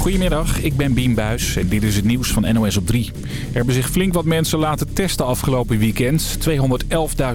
Goedemiddag, ik ben Bien Buis en dit is het nieuws van NOS op 3. Er hebben zich flink wat mensen laten testen afgelopen weekend.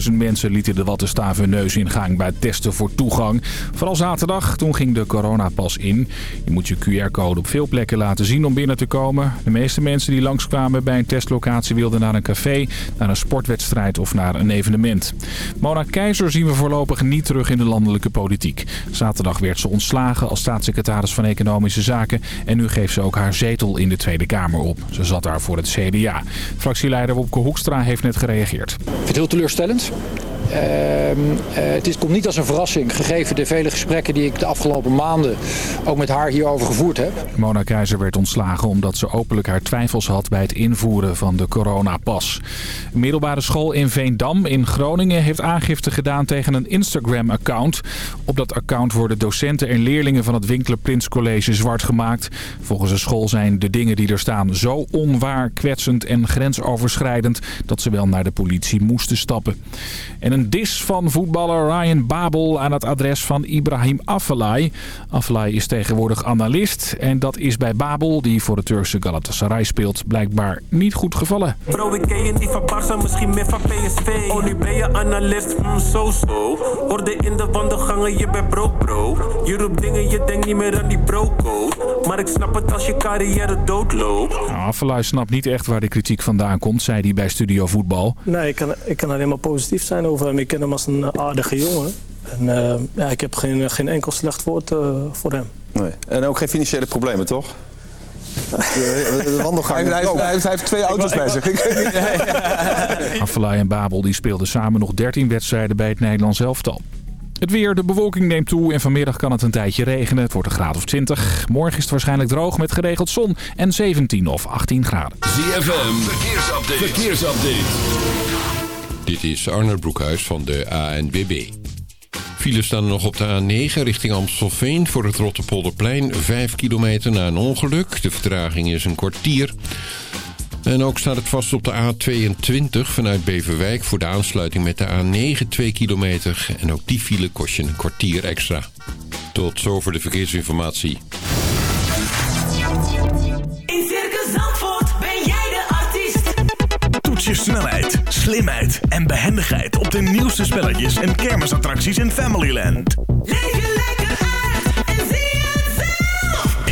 211.000 mensen lieten de wattenstaaf hun neus ingaan bij testen voor toegang. Vooral zaterdag, toen ging de coronapas in. Je moet je QR-code op veel plekken laten zien om binnen te komen. De meeste mensen die langskwamen bij een testlocatie wilden naar een café, naar een sportwedstrijd of naar een evenement. Mona Keizer zien we voorlopig niet terug in de landelijke politiek. Zaterdag werd ze ontslagen als staatssecretaris van Economische Zaken en nu geeft ze ook haar zetel in de Tweede Kamer op. Ze zat daar voor het CDA. Fractieleider Wopke Hoekstra heeft net gereageerd. Ik vind het heel teleurstellend. Uh, het is, komt niet als een verrassing, gegeven de vele gesprekken die ik de afgelopen maanden ook met haar hierover gevoerd heb. Mona Keizer werd ontslagen omdat ze openlijk haar twijfels had bij het invoeren van de coronapas. Een middelbare school in Veendam in Groningen heeft aangifte gedaan tegen een Instagram-account. Op dat account worden docenten en leerlingen van het Winkler Prins College zwart gemaakt. Volgens de school zijn de dingen die er staan zo onwaar, kwetsend en grensoverschrijdend dat ze wel naar de politie moesten stappen. En een dis van voetballer Ryan Babel aan het adres van Ibrahim Afellay. Afellay is tegenwoordig analist en dat is bij Babel, die voor de Turkse Galatasaray speelt, blijkbaar niet goed gevallen. Bro, ik ken je van misschien meer van PSV. Oh, nu ben je analist, mm, so so. Hoorde in de wandelgangen, je bent broke bro. Je roept dingen, je denkt niet meer aan die bro-code. Maar snap het als je carrière doodloopt. Nou, snapt niet echt waar de kritiek vandaan komt, zei hij bij Studio Voetbal. Nee, ik kan, ik kan alleen maar positief zijn over hem. Ik ken hem als een aardige jongen. En uh, ja, ik heb geen, geen enkel slecht woord uh, voor hem. Nee. En ook geen financiële problemen, toch? De wandelgang. Hij, hij, hij, heeft twee auto's bij zich. Affelay en Babel die speelden samen nog 13 wedstrijden bij het Nederlands elftal. Het weer, de bewolking neemt toe en vanmiddag kan het een tijdje regenen. Het wordt een graad of 20. Morgen is het waarschijnlijk droog met geregeld zon en 17 of 18 graden. ZFM, verkeersupdate. verkeersupdate. Dit is Arnold Broekhuis van de ANWB. Files staan nog op de A9 richting Amstelveen voor het Rotterpolderplein. 5 kilometer na een ongeluk. De vertraging is een kwartier. En ook staat het vast op de A22 vanuit Beverwijk voor de aansluiting met de A9 2 kilometer. En ook die file kost je een kwartier extra. Tot zover de verkeersinformatie. In Circus Zandvoort ben jij de artiest. Toets je snelheid, slimheid en behendigheid op de nieuwste spelletjes en kermisattracties in Familyland. Leef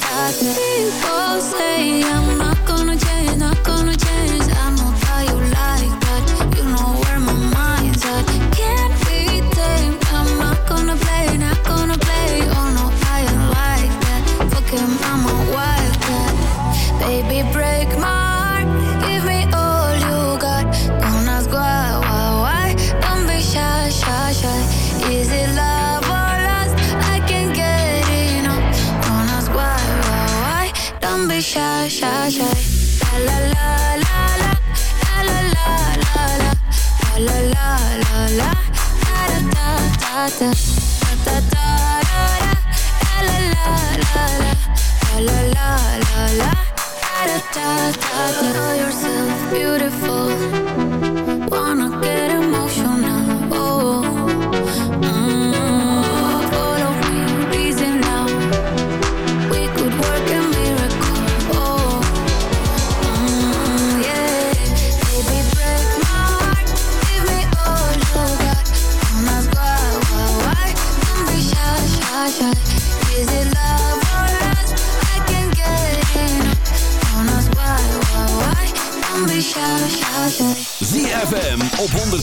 got. People say I'm I got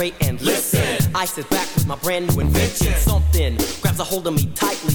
And listen. Ice is back with my brand new invention. Something grabs a hold of me tightly.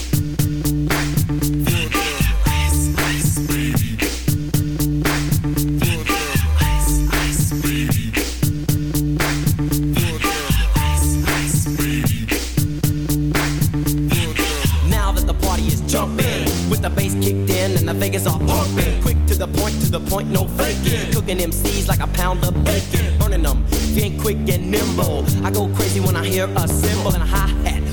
the bass kicked in and the Vegas all pumping. Quick to the point, to the point, no faking. Cooking MCs like a pound of bacon. Burning them, being quick and nimble. I go crazy when I hear a cymbal and a hi hat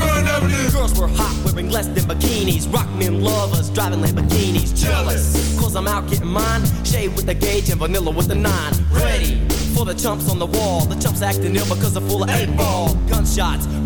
Beachfront Avenue. Girls were hot, wearing less than bikinis. Rock men lovers, driving Lamborghinis. Jealous, cause I'm out getting mine. Shade with the gauge and vanilla with the nine. Ready for the chumps on the wall. The chumps acting ill because they're full of eight ball. Gunshots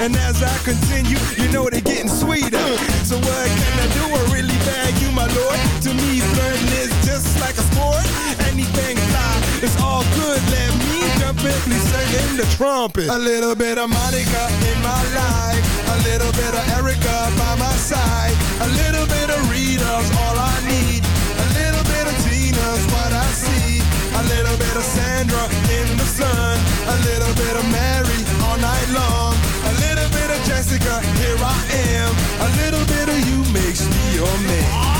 And as I continue, you know they're getting sweeter. So what can I do? I really bag you, my lord. To me, flirting is just like a sport. Anything fly, it's all good. Let me jump in, please sing in the trumpet. A little bit of Monica in my life. A little bit of Erica by my side. A little bit of Rita's all I need. A little bit of Tina's what I see. A little bit of Sandra in the sun. A little bit of Mary all night long. Jessica, here I am. A little bit of you makes me your man.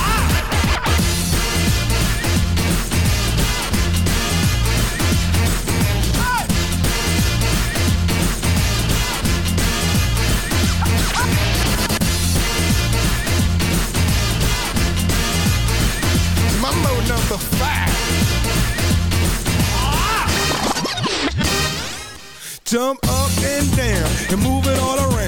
Mambo number five. Jump up and down and move it all around.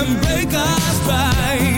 and break our stride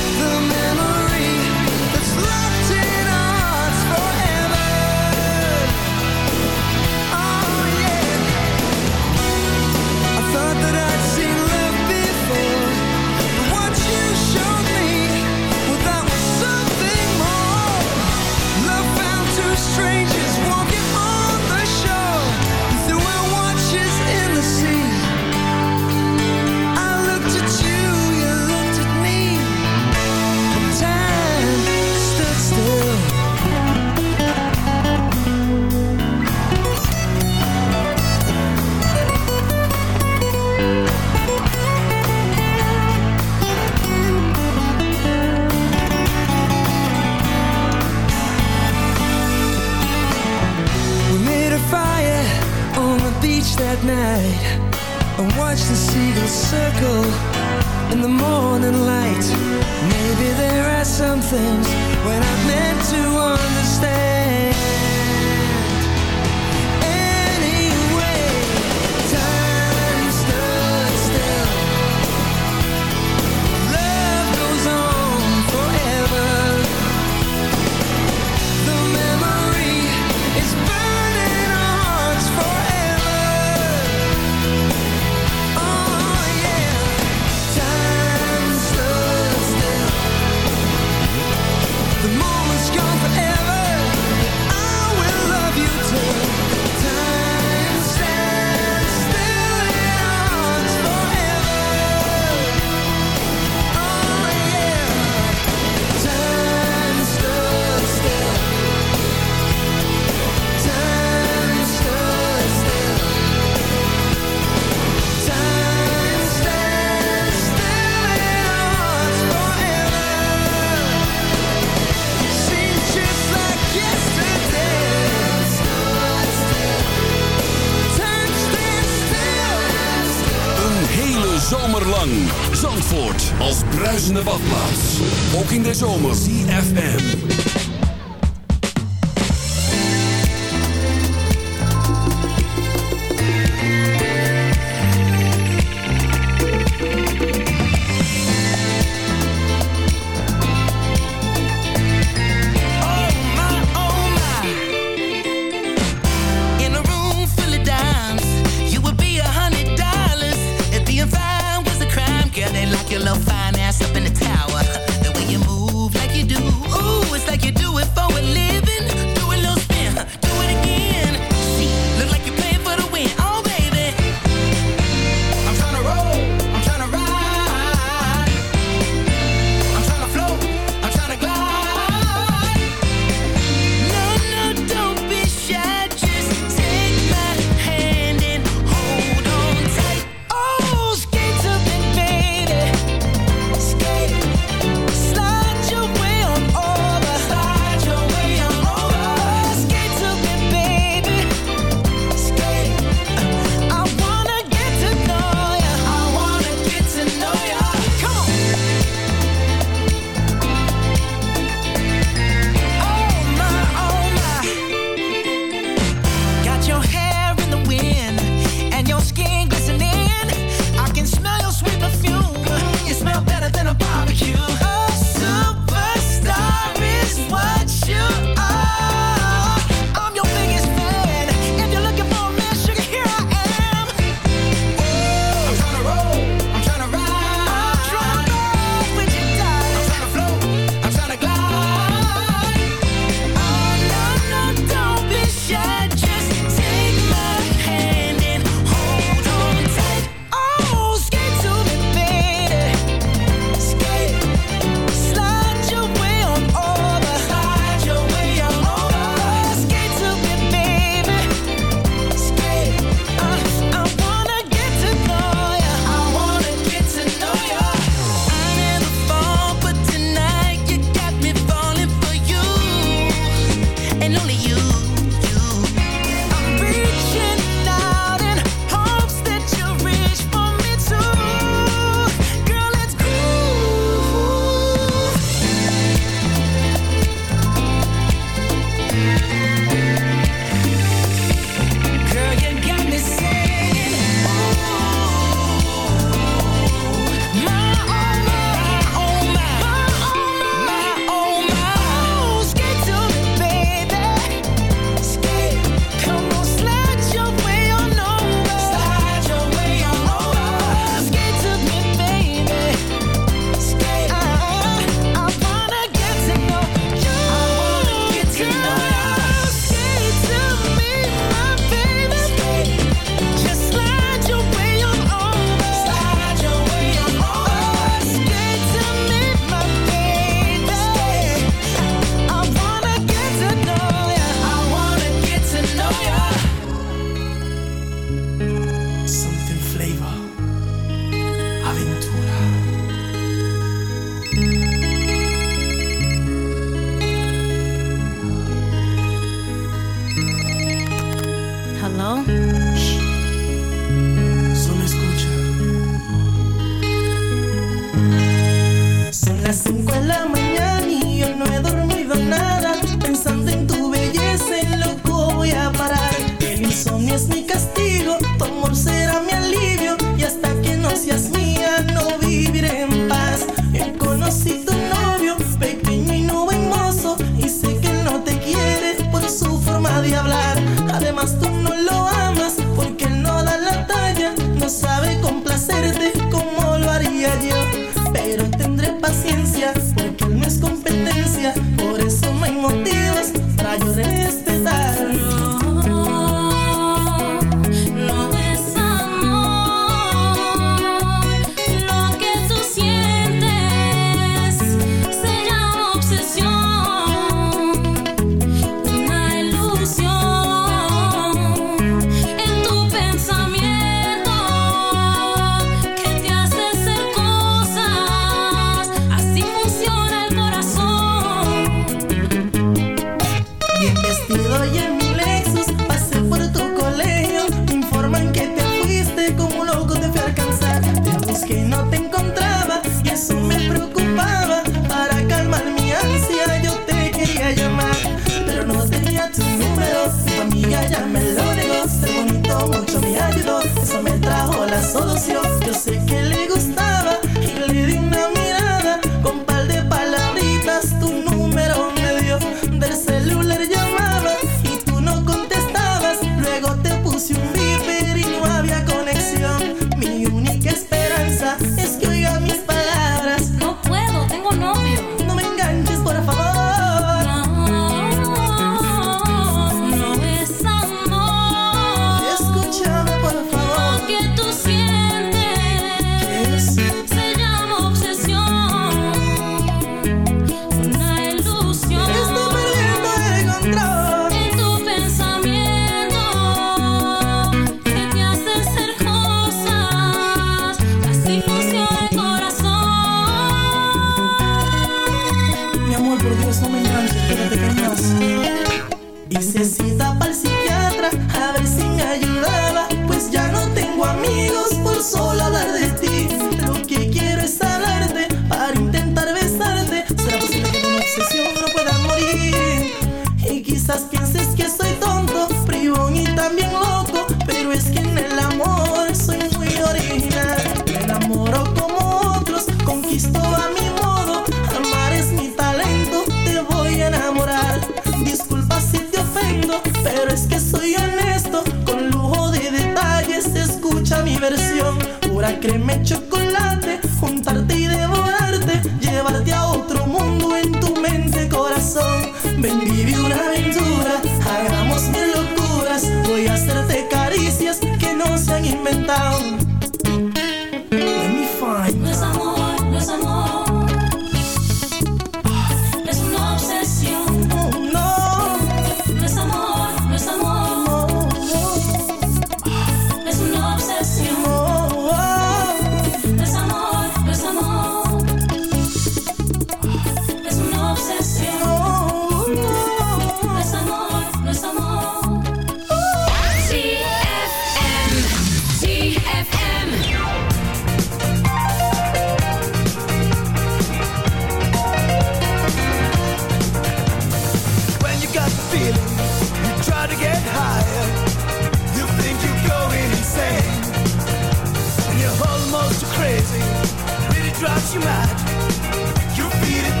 drives you mad. You feel it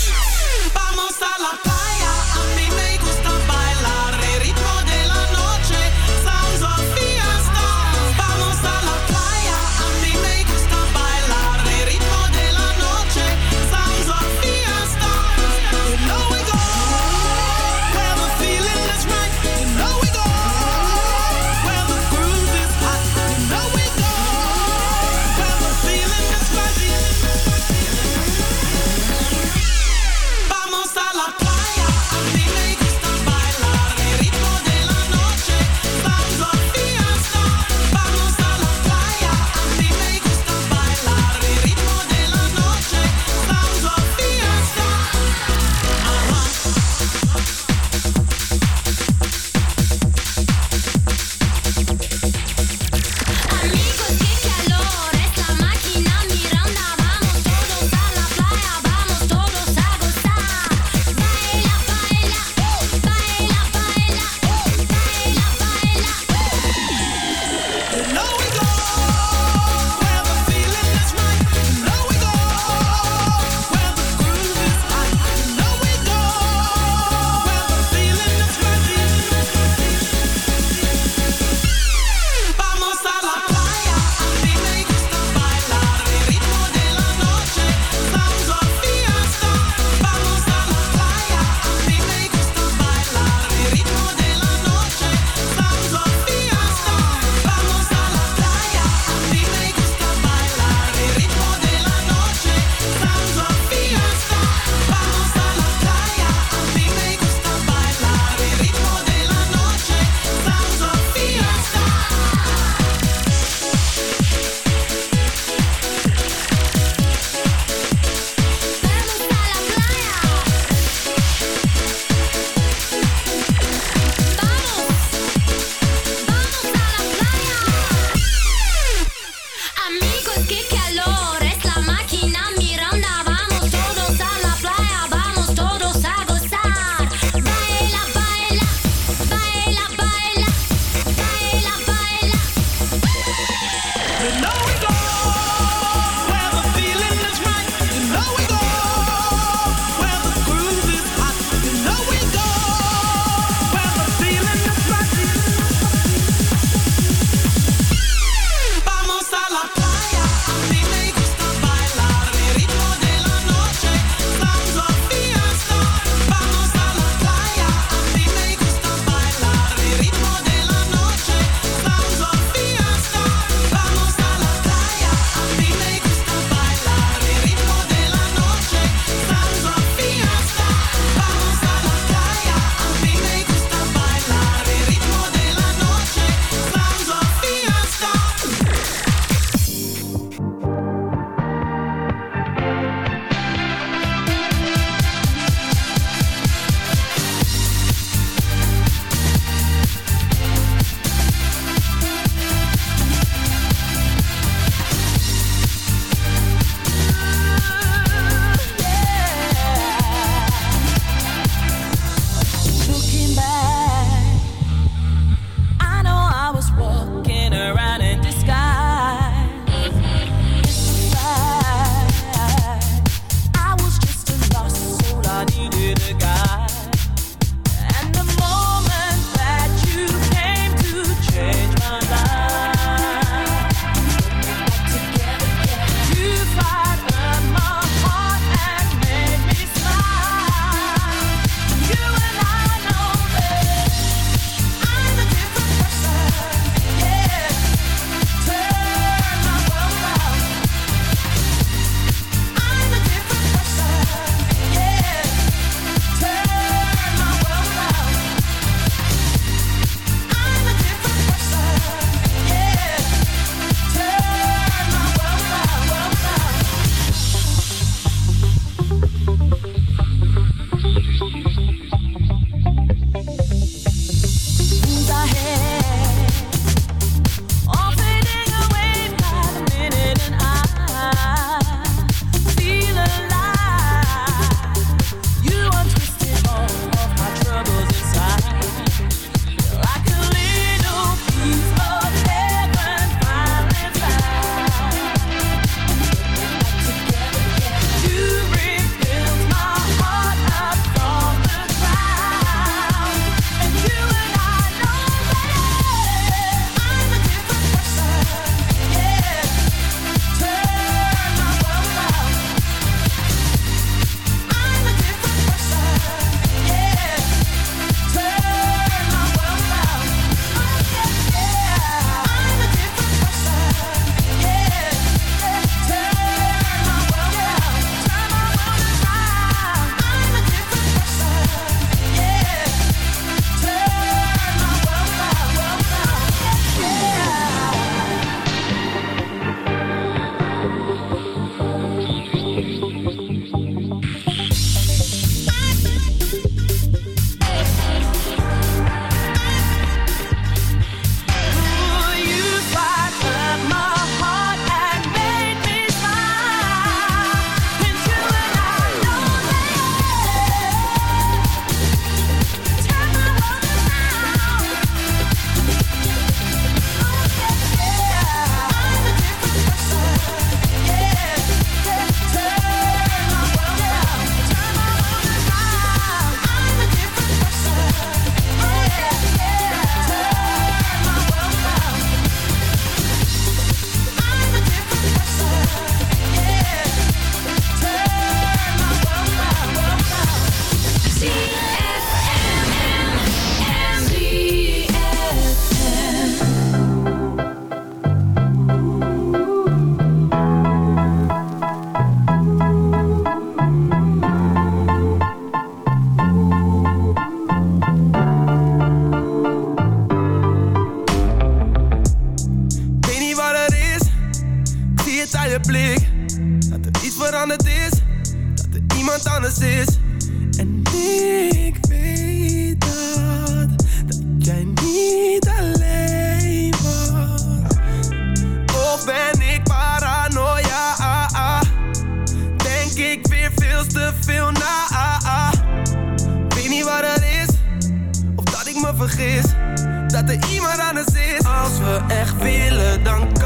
dat er iemand anders is. Als we echt willen, dan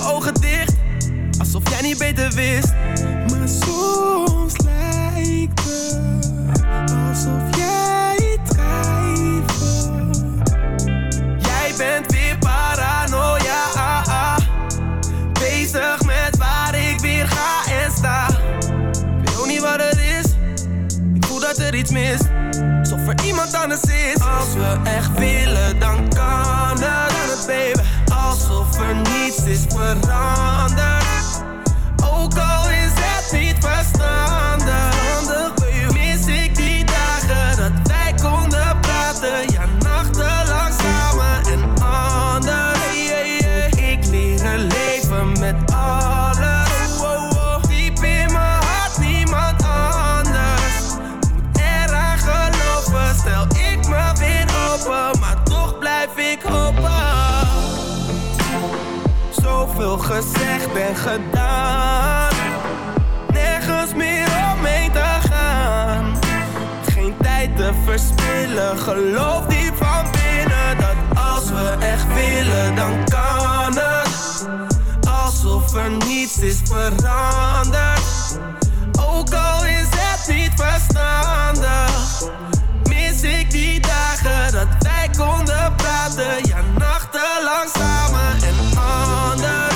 je ogen dicht, alsof jij niet beter wist. Maar soms lijkt het alsof jij twijfelt. Jij bent weer paranoia, ah, ah. bezig met waar ik weer ga en sta. Ik weet ook niet wat het is, ik voel dat er iets mis, Alsof er iemand anders is. Als we echt willen around gezegd en gedaan. Nergens meer om mee te gaan. Geen tijd te verspillen, geloof die van binnen. Dat als we echt willen, dan kan het. Alsof er niets is veranderd. Ook al is het niet verstandig. Mis ik die dagen dat wij konden praten. Ja, nachtenlang samen en anders.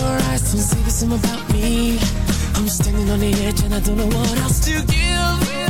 Your eyes, don't say the same about me. I'm standing on the edge and I don't know what else to give.